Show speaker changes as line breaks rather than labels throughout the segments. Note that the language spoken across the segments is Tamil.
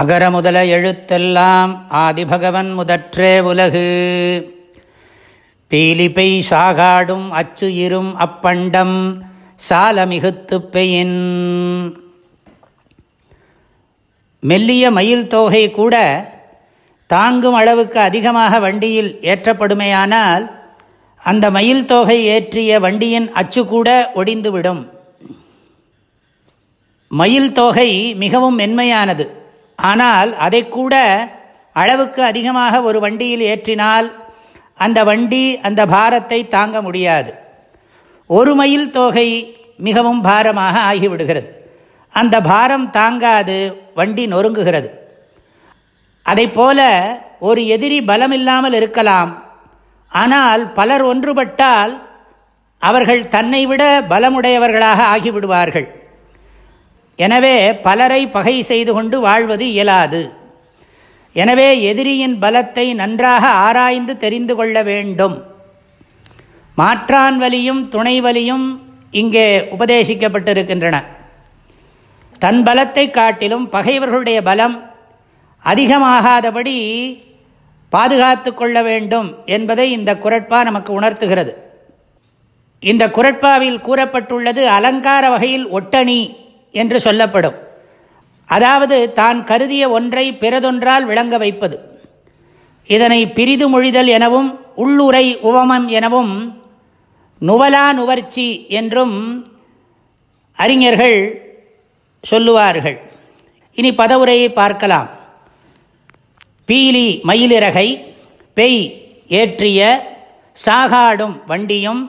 அகர முதல எழுத்தெல்லாம் ஆதிபகவன் முதற்றே உலகு பீலிப்பை சாகாடும் அச்சு இரும் அப்பண்டம் சால மிகுத்து பெயின் மெல்லிய மயில் தொகை கூட தாங்கும் அளவுக்கு அதிகமாக வண்டியில் ஏற்றப்படுமையானால் அந்த மயில் தொகை ஏற்றிய வண்டியின் அச்சு கூட ஒடிந்துவிடும் மயில் தொகை மிகவும் மென்மையானது ஆனால் அதை கூட அளவுக்கு அதிகமாக ஒரு வண்டியில் ஏற்றினால் அந்த வண்டி அந்த பாரத்தை தாங்க முடியாது ஒரு மைல் தொகை மிகவும் பாரமாக ஆகிவிடுகிறது அந்த பாரம் தாங்காது வண்டி நொறுங்குகிறது அதை போல ஒரு எதிரி பலம் இல்லாமல் இருக்கலாம் ஆனால் பலர் ஒன்றுபட்டால் அவர்கள் தன்னை விட பலமுடையவர்களாக ஆகிவிடுவார்கள் எனவே பலரை பகை செய்து கொண்டு வாழ்வது இயலாது எனவே எதிரியின் பலத்தை நன்றாக ஆராய்ந்து தெரிந்து கொள்ள வேண்டும் மாற்றான் வலியும் துணை வலியும் இங்கே உபதேசிக்கப்பட்டிருக்கின்றன தன் பலத்தை காட்டிலும் பகைவர்களுடைய பலம் அதிகமாகாதபடி பாதுகாத்து கொள்ள வேண்டும் என்பதை இந்த குரட்பா நமக்கு உணர்த்துகிறது இந்த குரட்பாவில் கூறப்பட்டுள்ளது அலங்கார வகையில் ஒட்டணி என்று சொல்லப்படும் அதாவது தான் கருதிய ஒன்றை பிறதொன்றால் விளங்க வைப்பது இதனை பிரிது மொழிதல் எனவும் உள்ளுரை உவமம் எனவும் நுவலா நுவர்ச்சி என்றும் அறிஞர்கள் சொல்லுவார்கள் இனி பதவுரையை பார்க்கலாம் பீலி மயிலிறகை பெய் ஏற்றிய சாகாடும் வண்டியும்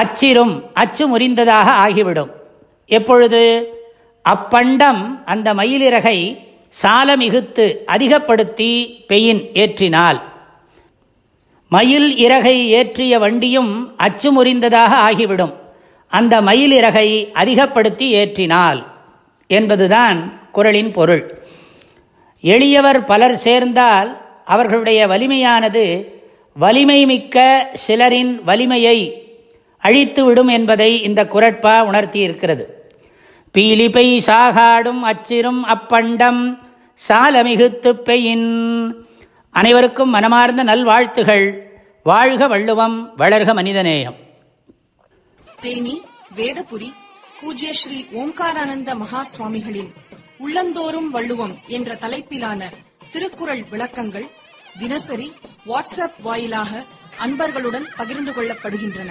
அச்சிரும் அச்சு முறிந்ததாக ஆகிவிடும் எப்பொழுது அப்பண்டம் அந்த மயிலிறகை சாலமிகுத்து அதிகப்படுத்தி பெயின் ஏற்றினால் மயில் இறகை ஏற்றிய வண்டியும் அச்சு முறிந்ததாக ஆகிவிடும் அந்த மயில் இறகை அதிகப்படுத்தி ஏற்றினால் என்பதுதான் குரலின் பொருள் எளியவர் பலர் சேர்ந்தால் அவர்களுடைய வலிமையானது வலிமை மிக்க சிலரின் வலிமையை அழித்து விடும் என்பதை இந்த குரட்பா உணர்த்தி இருக்கிறது பீலிப்பை சாகாடும் அச்சிரும் அப்பண்டம் சாலமிகுத்து பெயின் அனைவருக்கும் மனமார்ந்த நல்வாழ்த்துகள் வாழ்க வள்ளுவம் வளர்க மனிதநேயம் தேனி
வேதபுரி பூஜ்ய ஸ்ரீ ஓம்காரானந்த மகா சுவாமிகளின் உள்ளந்தோறும் வள்ளுவம் என்ற தலைப்பிலான திருக்குறள் விளக்கங்கள் தினசரி வாட்ஸ்அப் வாயிலாக அன்பர்களுடன் பகிர்ந்து கொள்ளப்படுகின்றன